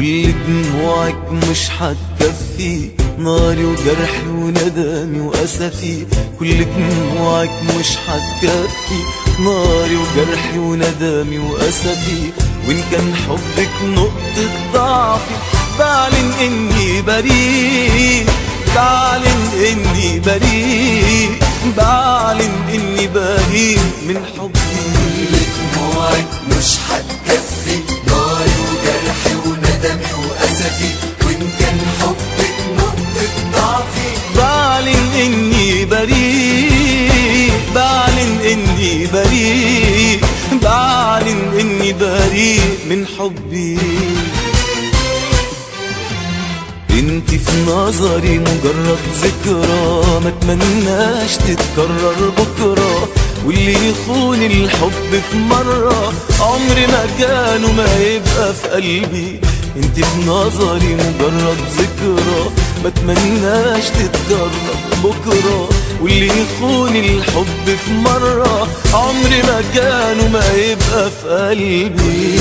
دموعك مش هتكفي ناري وجرحي وندمي وأسفي. كل دموعك مش هتكفي ناري وجرحي وندمي وأسفي. وإن كان حبك نقطة ضعفي بعلن إني بريء بعلن إني بريء بعلن إني بريء من حبي. دموعك مش هتكفي بريء من حبي. انت في نظري مجرد ذكرى ما أتمناش تتكرر بكرة. واللي يخون الحب في مرة عمر ما كان وما يبقى في قلبي. انت في نظري مجرد ذكرى ما أتمناش تتكرر بكرة. واللي يخون الحب في مرة عمر ما كان وما يبقى في قلبي.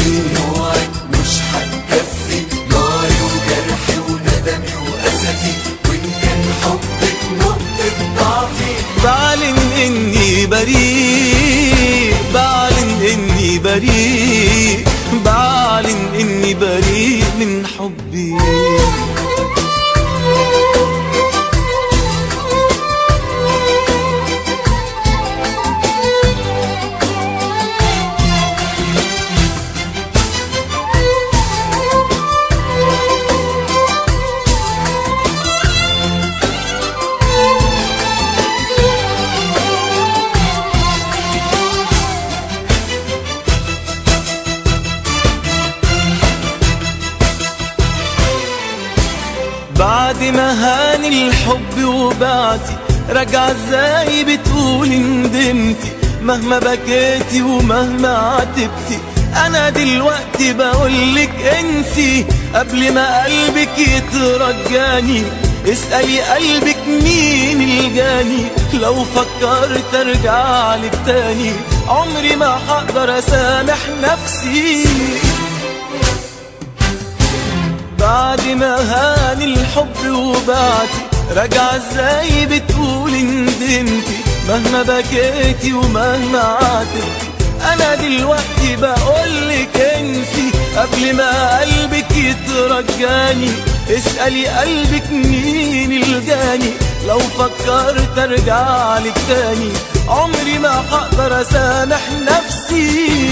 بعد ما هان الحب وبعتي رجع إزاي بتقولي ندمتي مهما بكيتي ومهما عاتبتي أنا دلوقتي بقولك انسي. قبل ما قلبك يترجاني اسألي قلبك مين الجاني لو فكرت أرجع لك تاني عمري ما هقدر أسامح نفسي. بعد ما هان الحب وبعتي رجع إزاي بتقولي ندمتي مهما بكيتي ومهما عاتبتي أنا دلوقتي بقولك انسي. قبل ما قلبك يترجاني. اسألي قلبك مين الجاني لو فكرت أرجع لك تاني. عمري ما هقدر أسامح نفسي.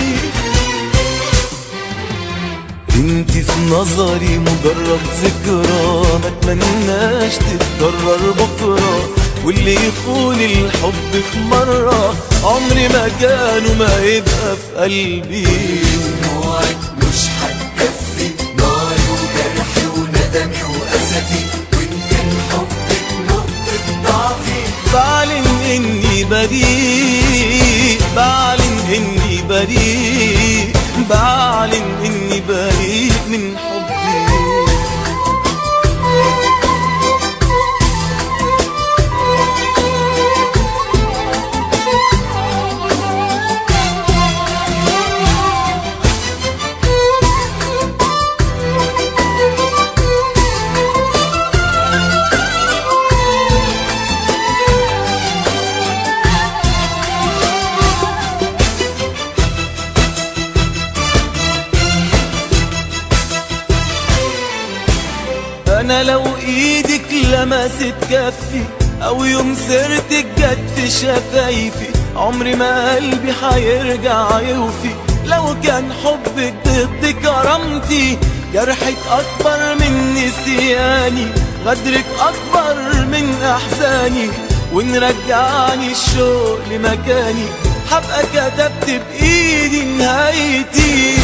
نظري مجرد ذكرى. ما أتمناش تتكرر بكرة. واللي يخون الحب في مرة عمري ما كان وما يبقى في قلبي. دموعك مش هتكفي. ناري وجرحي وندمي وأسفي وإن كان حبك نقطة ضعفي بعلن إني بريء. بعلن إني بريء. بعلن إني بريء. لمست كفي أو يوم سرتك جت في شفايفي. عمري ما قلبي هيرجع يوفي. لو كان حبك ضد كرامتي جرحك أكبر من نسياني غدرك أكبر من أحزاني. وإن رجعني الشوق لمكاني هبقى كتبت بإيدي نهايتي.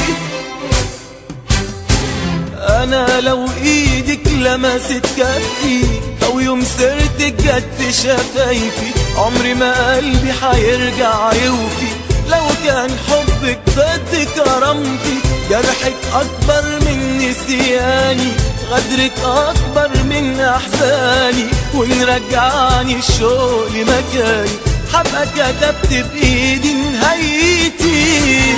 أنا لو إيدك لمست كفي أو يوم سرتك جت في شفايفي عمري ما قلبي هيرجع يوفي. لو كان حبك ضد كرامتي جرحك أكبر من نسياني غدرك أكبر من أحزاني. وإن رجعني الشوق لمكاني هبقى كتبت بإيدي نهايتي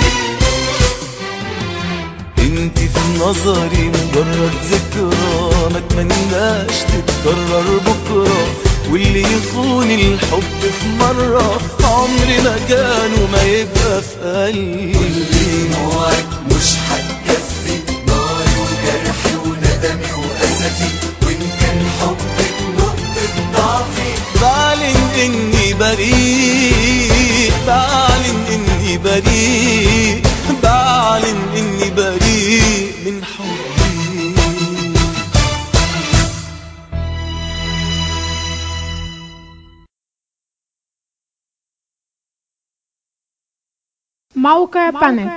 انت في نظري مجرد ذكرى اتمناش تتكرر بكرة. واللي يخون الحب في مرة عمري ما كان وما يبقى في قلبي. دموعك مش هتكفي. ناري وجرحي وندمي وأسفي وإن كان حبك نقطة ضعفي بعلن إني بريء بعلن إني بريء بعلن إني Małe pany.